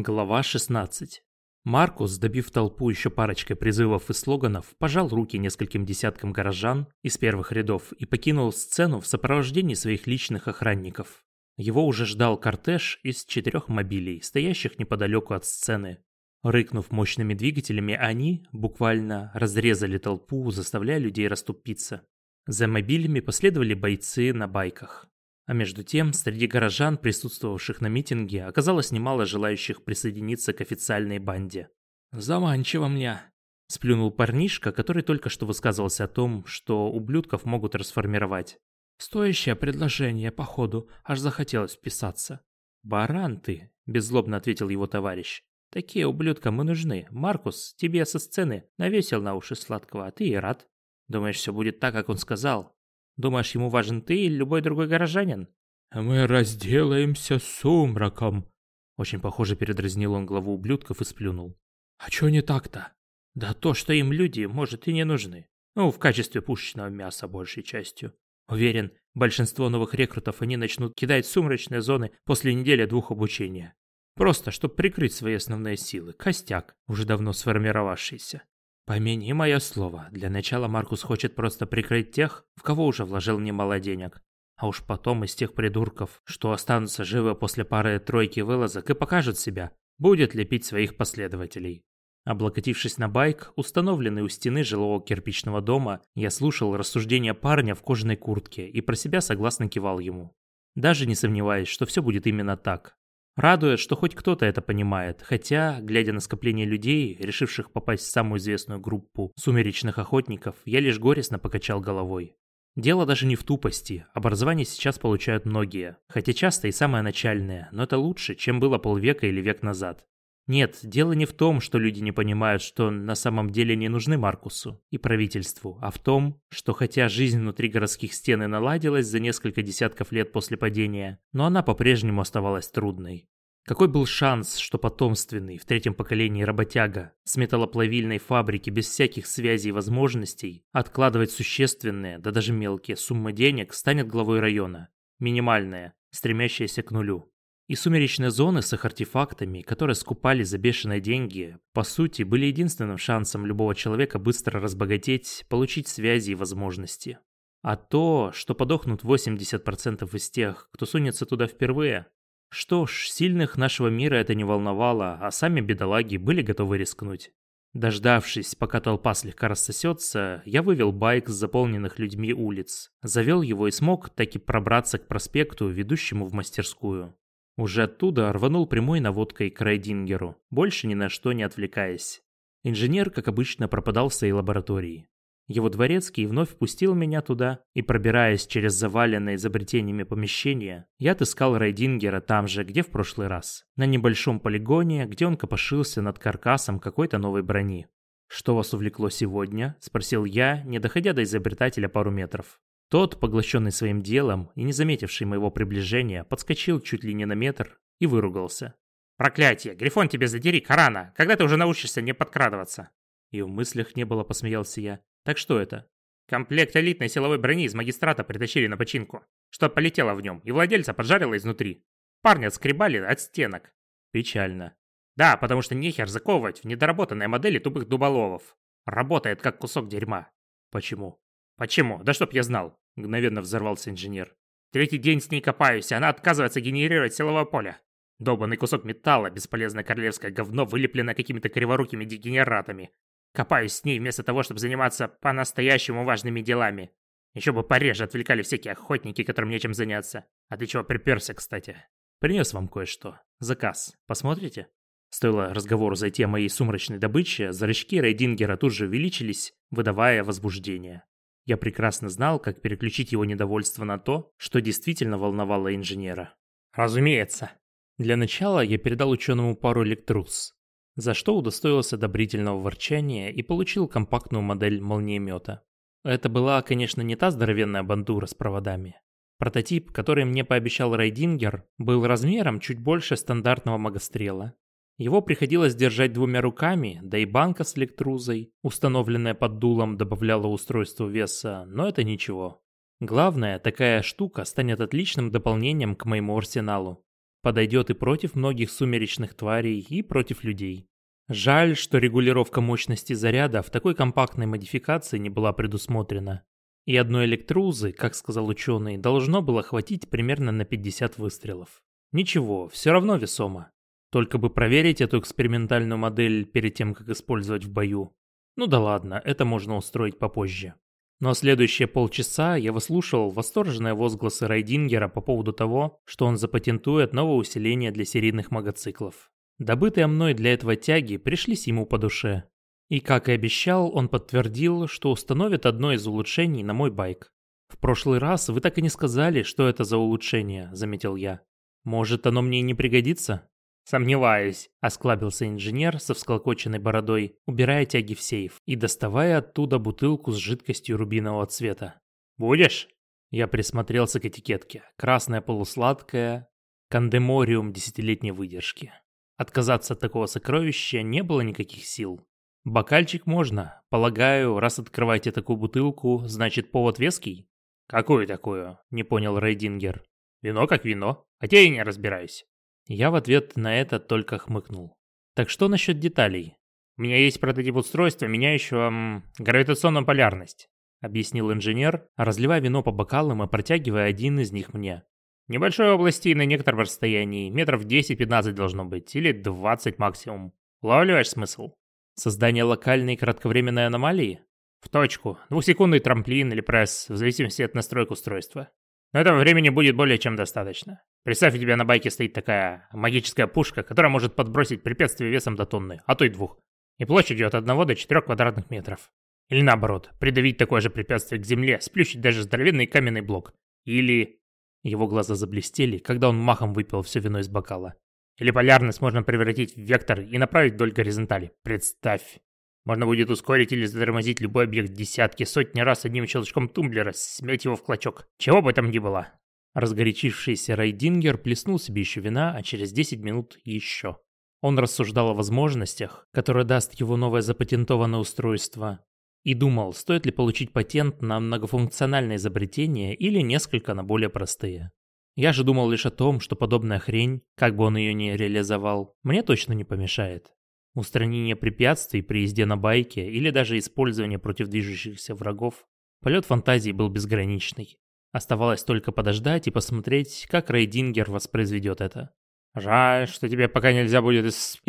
Глава 16. Маркус, добив толпу еще парочкой призывов и слоганов, пожал руки нескольким десяткам горожан из первых рядов и покинул сцену в сопровождении своих личных охранников. Его уже ждал кортеж из четырех мобилей, стоящих неподалеку от сцены. Рыкнув мощными двигателями, они буквально разрезали толпу, заставляя людей расступиться. За мобилями последовали бойцы на байках. А между тем, среди горожан, присутствовавших на митинге, оказалось немало желающих присоединиться к официальной банде. «Заманчиво мне!» – сплюнул парнишка, который только что высказывался о том, что ублюдков могут расформировать. «Стоящее предложение, походу, аж захотелось вписаться». «Баран ты!» – беззлобно ответил его товарищ. «Такие ублюдкам мы нужны. Маркус, тебе со сцены навесил на уши сладкого, а ты и рад. Думаешь, все будет так, как он сказал? Думаешь, ему важен ты или любой другой горожанин? Мы разделаемся с сумраком. Очень похоже передразнил он главу ублюдков и сплюнул. А чё не так-то? Да то, что им люди, может, и не нужны. Ну, в качестве пушечного мяса большей частью. Уверен, большинство новых рекрутов они начнут кидать в сумрачные зоны после недели-двух обучения. Просто, чтобы прикрыть свои основные силы. Костяк, уже давно сформировавшийся. Помяни мое слово, для начала Маркус хочет просто прикрыть тех, в кого уже вложил немало денег. А уж потом из тех придурков, что останутся живы после пары-тройки вылазок и покажут себя, будет лепить своих последователей. Облокотившись на байк, установленный у стены жилого кирпичного дома, я слушал рассуждения парня в кожаной куртке и про себя согласно кивал ему. Даже не сомневаясь, что все будет именно так. Радует, что хоть кто-то это понимает, хотя, глядя на скопление людей, решивших попасть в самую известную группу сумеречных охотников, я лишь горестно покачал головой. Дело даже не в тупости, образование сейчас получают многие, хотя часто и самое начальное, но это лучше, чем было полвека или век назад. Нет, дело не в том, что люди не понимают, что на самом деле не нужны Маркусу и правительству, а в том, что хотя жизнь внутри городских стен и наладилась за несколько десятков лет после падения, но она по-прежнему оставалась трудной. Какой был шанс, что потомственный, в третьем поколении работяга, с металлоплавильной фабрики без всяких связей и возможностей, откладывать существенные, да даже мелкие суммы денег, станет главой района? Минимальная, стремящаяся к нулю. И сумеречные зоны с их артефактами, которые скупали за бешеные деньги, по сути, были единственным шансом любого человека быстро разбогатеть, получить связи и возможности. А то, что подохнут 80% из тех, кто сунется туда впервые, что ж, сильных нашего мира это не волновало, а сами бедолаги были готовы рискнуть. Дождавшись, пока толпа слегка рассосется, я вывел байк с заполненных людьми улиц, завел его и смог таки пробраться к проспекту, ведущему в мастерскую. Уже оттуда рванул прямой наводкой к Райдингеру, больше ни на что не отвлекаясь. Инженер, как обычно, пропадал в своей лаборатории. Его дворецкий вновь впустил меня туда, и пробираясь через заваленное изобретениями помещение, я отыскал Райдингера там же, где в прошлый раз, на небольшом полигоне, где он копошился над каркасом какой-то новой брони. «Что вас увлекло сегодня?» – спросил я, не доходя до изобретателя пару метров. Тот, поглощенный своим делом и не заметивший моего приближения, подскочил чуть ли не на метр и выругался. «Проклятие! Грифон тебе задери, Карана! Когда ты уже научишься не подкрадываться?» И в мыслях не было, посмеялся я. Так что это? Комплект элитной силовой брони из магистрата притащили на починку. Что полетело в нем, и владельца поджарило изнутри. Парни отскребали от стенок. Печально. Да, потому что нехер заковывать в недоработанные модели тупых дуболовов. Работает как кусок дерьма. Почему? Почему? Да чтоб я знал. Мгновенно взорвался инженер. Третий день с ней копаюсь, и она отказывается генерировать силовое поле. Долбанный кусок металла, бесполезное королевское говно, вылепленное какими-то криворукими дегенератами. Копаюсь с ней вместо того, чтобы заниматься по-настоящему важными делами. Еще бы пореже отвлекали всякие охотники, которым нечем заняться. А ты чего приперся, кстати? Принес вам кое-что. Заказ. Посмотрите? Стоило разговору зайти о моей сумрачной добыче, зрачки Рейдингера тут же увеличились, выдавая возбуждение. Я прекрасно знал, как переключить его недовольство на то, что действительно волновало инженера. Разумеется. Для начала я передал ученому пару электрус, за что удостоился одобрительного ворчания и получил компактную модель молниемета. Это была, конечно, не та здоровенная бандура с проводами. Прототип, который мне пообещал Райдингер, был размером чуть больше стандартного магострела. Его приходилось держать двумя руками, да и банка с электрузой, установленная под дулом, добавляла устройству веса, но это ничего. Главное, такая штука станет отличным дополнением к моему арсеналу. Подойдет и против многих сумеречных тварей, и против людей. Жаль, что регулировка мощности заряда в такой компактной модификации не была предусмотрена. И одной электрузы, как сказал ученый, должно было хватить примерно на 50 выстрелов. Ничего, все равно весомо. Только бы проверить эту экспериментальную модель перед тем, как использовать в бою. Ну да ладно, это можно устроить попозже. Но следующие полчаса я выслушивал восторженные возгласы Райдингера по поводу того, что он запатентует новое усиление для серийных мотоциклов. Добытые мной для этого тяги пришлись ему по душе. И, как и обещал, он подтвердил, что установит одно из улучшений на мой байк. «В прошлый раз вы так и не сказали, что это за улучшение», — заметил я. «Может, оно мне и не пригодится?» «Сомневаюсь», — осклабился инженер со всклокоченной бородой, убирая тяги в сейф и доставая оттуда бутылку с жидкостью рубинового цвета. «Будешь?» Я присмотрелся к этикетке. Красная полусладкая, кандемориум десятилетней выдержки. Отказаться от такого сокровища не было никаких сил. Бокальчик можно. Полагаю, раз открываете такую бутылку, значит повод веский? Какую такую? Не понял Рейдингер. Вино как вино. Хотя я не разбираюсь. Я в ответ на это только хмыкнул. Так что насчет деталей? У меня есть прототип устройства, меняющего м, гравитационную полярность, объяснил инженер, разливая вино по бокалам и протягивая один из них мне. Небольшой области на некотором расстоянии, метров 10-15 должно быть, или 20 максимум. Улавливаешь смысл? Создание локальной кратковременной аномалии? В точку. Двухсекундный трамплин или пресс, в зависимости от настроек устройства. Но этого времени будет более чем достаточно. Представь, у тебя на байке стоит такая магическая пушка, которая может подбросить препятствие весом до тонны, а то и двух. И площадью от 1 до 4 квадратных метров. Или наоборот, придавить такое же препятствие к земле, сплющить даже здоровенный каменный блок. Или его глаза заблестели, когда он махом выпил все вино из бокала. Или полярность можно превратить в вектор и направить вдоль горизонтали. Представь. Можно будет ускорить или затормозить любой объект десятки, сотни раз одним щелчком тумблера, смять его в клочок. Чего бы там ни было. Разгорячившийся Райдингер плеснул себе еще вина, а через 10 минут еще. Он рассуждал о возможностях, которые даст его новое запатентованное устройство, и думал, стоит ли получить патент на многофункциональное изобретение или несколько на более простые. Я же думал лишь о том, что подобная хрень, как бы он ее ни реализовал, мне точно не помешает. Устранение препятствий при езде на байке или даже использование против движущихся врагов. Полет фантазии был безграничный. Оставалось только подождать и посмотреть, как Рейдингер воспроизведет это. «Жаль, что тебе пока нельзя будет из...»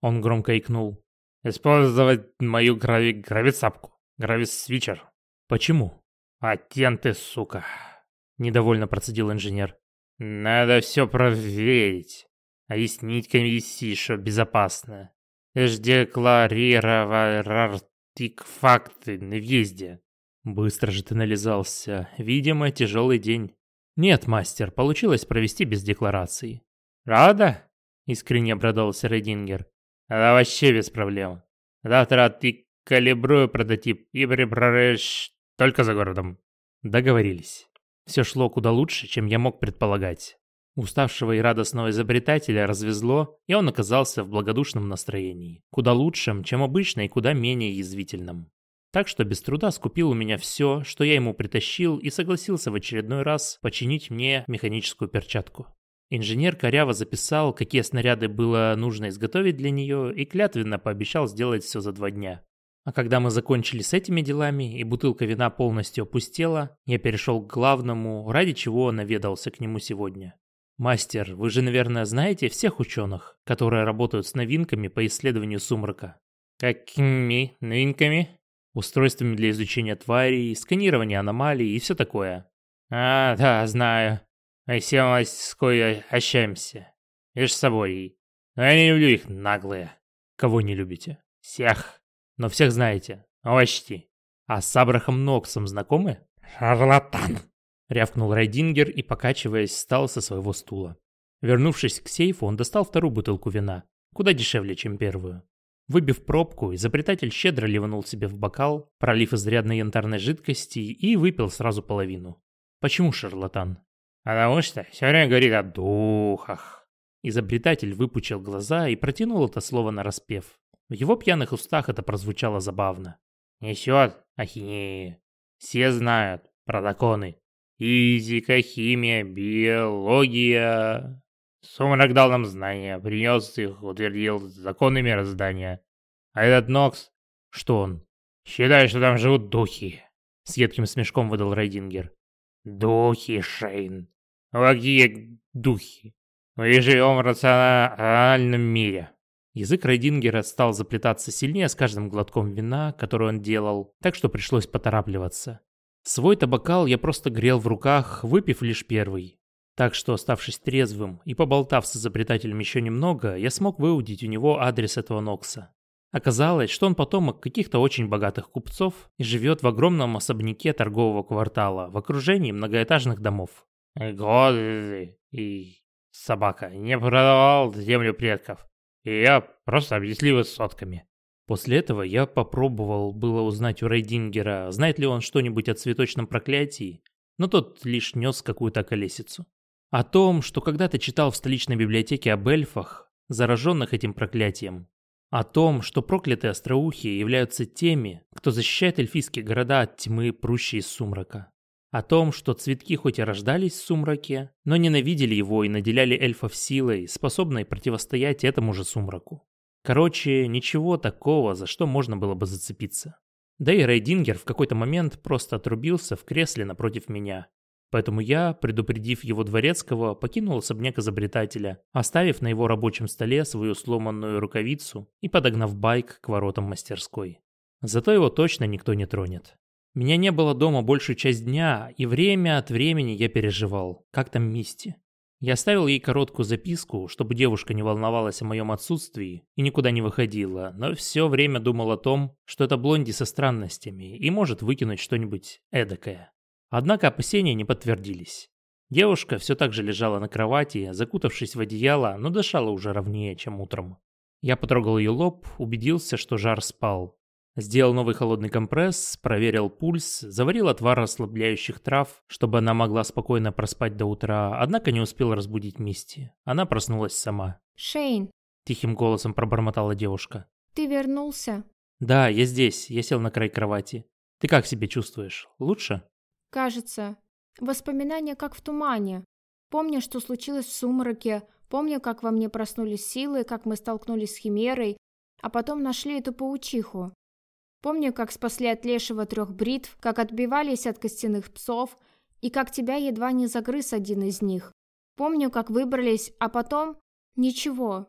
Он громко икнул. Использовать мою грави... гравицапку. Грависвичер. Почему? Патенты, сука. Недовольно процедил инженер. Надо все проверить. Объяснить комиссии, что безопасно. Лишь декларировать факты на въезде. Быстро же ты нализался. Видимо, тяжелый день. Нет, мастер, получилось провести без декларации. Рада? Искренне обрадовался Рейдингер. Да вообще без проблем. Завтра ты калибрую прототип и приправишь только за городом. Договорились. Все шло куда лучше, чем я мог предполагать. Уставшего и радостного изобретателя развезло, и он оказался в благодушном настроении. Куда лучшем, чем обычно, и куда менее язвительном. Так что без труда скупил у меня все, что я ему притащил, и согласился в очередной раз починить мне механическую перчатку. Инженер коряво записал, какие снаряды было нужно изготовить для нее, и клятвенно пообещал сделать все за два дня. А когда мы закончили с этими делами, и бутылка вина полностью опустела, я перешел к главному, ради чего наведался к нему сегодня. «Мастер, вы же, наверное, знаете всех ученых, которые работают с новинками по исследованию сумрака?» «Какими новинками?» «Устройствами для изучения тварей, сканирования аномалий и все такое». «А, да, знаю. Все с кое общаемся. Лишь с собой. Но я не люблю их наглые. Кого не любите? Всех. Но всех знаете. Почти. А с Абрахом Ноксом знакомы? Шарлатан. Рявкнул Райдингер и, покачиваясь, встал со своего стула. Вернувшись к сейфу, он достал вторую бутылку вина. Куда дешевле, чем первую. Выбив пробку, изобретатель щедро ливанул себе в бокал, пролив изрядно янтарной жидкости и выпил сразу половину. Почему шарлатан? Потому что все время говорит о духах. Изобретатель выпучил глаза и протянул это слово на распев. В его пьяных устах это прозвучало забавно. Несет ахинею. Все знают про драконы. Физика, химия, биология. Сумрак дал нам знания, принес их, утвердил законы мироздания. А этот Нокс, что он? Считает, что там живут духи. С едким смешком выдал Рейдингер. Духи, Шейн. Какие духи? Мы живем в рациональном мире. Язык Рейдингера стал заплетаться сильнее с каждым глотком вина, который он делал, так что пришлось поторапливаться. Свой табакал я просто грел в руках, выпив лишь первый. Так что, оставшись трезвым и поболтав с изобретателем еще немного, я смог выудить у него адрес этого Нокса. Оказалось, что он потомок каких-то очень богатых купцов и живет в огромном особняке торгового квартала в окружении многоэтажных домов. Годы и собака не продавал землю предков, и я просто объяснил высотками. После этого я попробовал было узнать у Рейдингера, знает ли он что-нибудь о цветочном проклятии, но тот лишь нес какую-то колесицу. О том, что когда-то читал в столичной библиотеке об эльфах, зараженных этим проклятием. О том, что проклятые остроухие являются теми, кто защищает эльфийские города от тьмы, прущей из сумрака. О том, что цветки хоть и рождались в сумраке, но ненавидели его и наделяли эльфов силой, способной противостоять этому же сумраку. Короче, ничего такого, за что можно было бы зацепиться. Да и Рейдингер в какой-то момент просто отрубился в кресле напротив меня. Поэтому я, предупредив его дворецкого, покинул особняк изобретателя, оставив на его рабочем столе свою сломанную рукавицу и подогнав байк к воротам мастерской. Зато его точно никто не тронет. Меня не было дома большую часть дня, и время от времени я переживал, как там Мисти. Я оставил ей короткую записку, чтобы девушка не волновалась о моем отсутствии и никуда не выходила, но все время думал о том, что это блонди со странностями и может выкинуть что-нибудь эдакое. Однако опасения не подтвердились. Девушка все так же лежала на кровати, закутавшись в одеяло, но дышала уже ровнее, чем утром. Я потрогал ее лоб, убедился, что жар спал. Сделал новый холодный компресс, проверил пульс, заварил отвар расслабляющих трав, чтобы она могла спокойно проспать до утра, однако не успел разбудить Мисти. Она проснулась сама. «Шейн», — тихим голосом пробормотала девушка. «ты вернулся?» «Да, я здесь, я сел на край кровати. Ты как себя чувствуешь? Лучше?» Кажется, воспоминания как в тумане. Помню, что случилось в сумраке, помню, как во мне проснулись силы, как мы столкнулись с Химерой, а потом нашли эту паучиху. Помню, как спасли от лешего трех бритв, как отбивались от костяных псов, и как тебя едва не загрыз один из них. Помню, как выбрались, а потом... Ничего.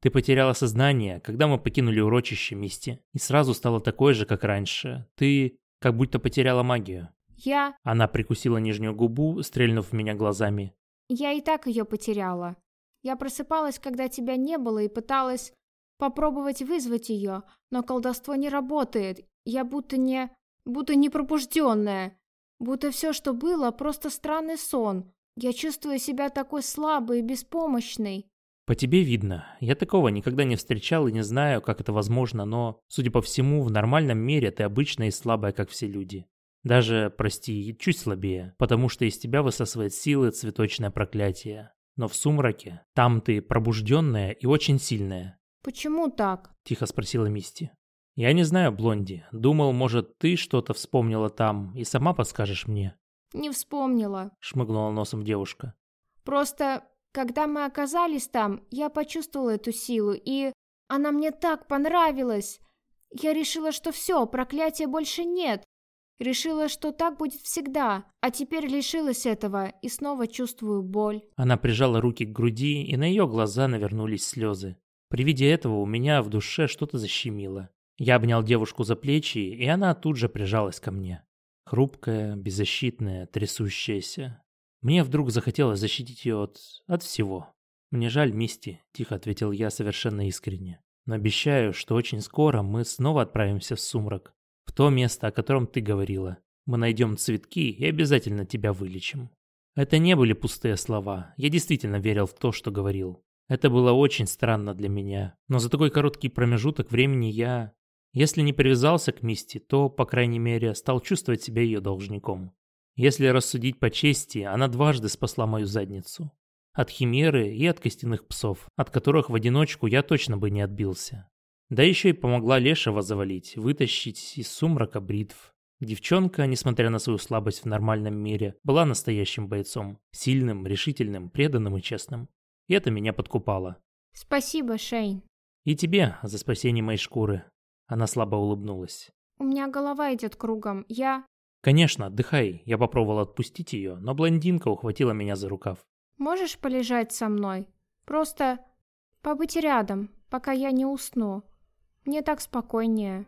Ты потеряла сознание, когда мы покинули урочище Мисти, и сразу стала такой же, как раньше. Ты как будто потеряла магию. Я... Она прикусила нижнюю губу, стрельнув в меня глазами. Я и так ее потеряла. Я просыпалась, когда тебя не было, и пыталась попробовать вызвать ее, но колдовство не работает. Я будто не... будто не пробужденная. Будто все, что было, просто странный сон. Я чувствую себя такой слабой и беспомощной. По тебе видно. Я такого никогда не встречал и не знаю, как это возможно, но, судя по всему, в нормальном мире ты обычная и слабая, как все люди. Даже, прости, чуть слабее, потому что из тебя высасывает силы цветочное проклятие. Но в сумраке, там ты пробужденная и очень сильная. «Почему так?» – тихо спросила Мисти. «Я не знаю, Блонди. Думал, может, ты что-то вспомнила там и сама подскажешь мне». «Не вспомнила», – шмыгнула носом девушка. «Просто, когда мы оказались там, я почувствовала эту силу, и она мне так понравилась. Я решила, что все, проклятия больше нет, Решила, что так будет всегда, а теперь лишилась этого и снова чувствую боль. Она прижала руки к груди, и на ее глаза навернулись слезы. При виде этого у меня в душе что-то защемило. Я обнял девушку за плечи, и она тут же прижалась ко мне. Хрупкая, беззащитная, трясущаяся. Мне вдруг захотелось защитить ее от... от всего. «Мне жаль Мисти», — тихо ответил я совершенно искренне. «Но обещаю, что очень скоро мы снова отправимся в сумрак. В то место, о котором ты говорила. Мы найдем цветки и обязательно тебя вылечим. Это не были пустые слова. Я действительно верил в то, что говорил. Это было очень странно для меня. Но за такой короткий промежуток времени я... Если не привязался к Мисти, то, по крайней мере, стал чувствовать себя ее должником. Если рассудить по чести, она дважды спасла мою задницу. От химеры и от костяных псов, от которых в одиночку я точно бы не отбился. Да еще и помогла Лешего завалить, вытащить из сумрака бритв. Девчонка, несмотря на свою слабость в нормальном мире, была настоящим бойцом. Сильным, решительным, преданным и честным. И это меня подкупало. Спасибо, Шейн. И тебе за спасение моей шкуры. Она слабо улыбнулась. У меня голова идет кругом. Я... Конечно, отдыхай. Я попробовал отпустить ее, но блондинка ухватила меня за рукав. Можешь полежать со мной? Просто побыть рядом, пока я не усну. Мне так спокойнее.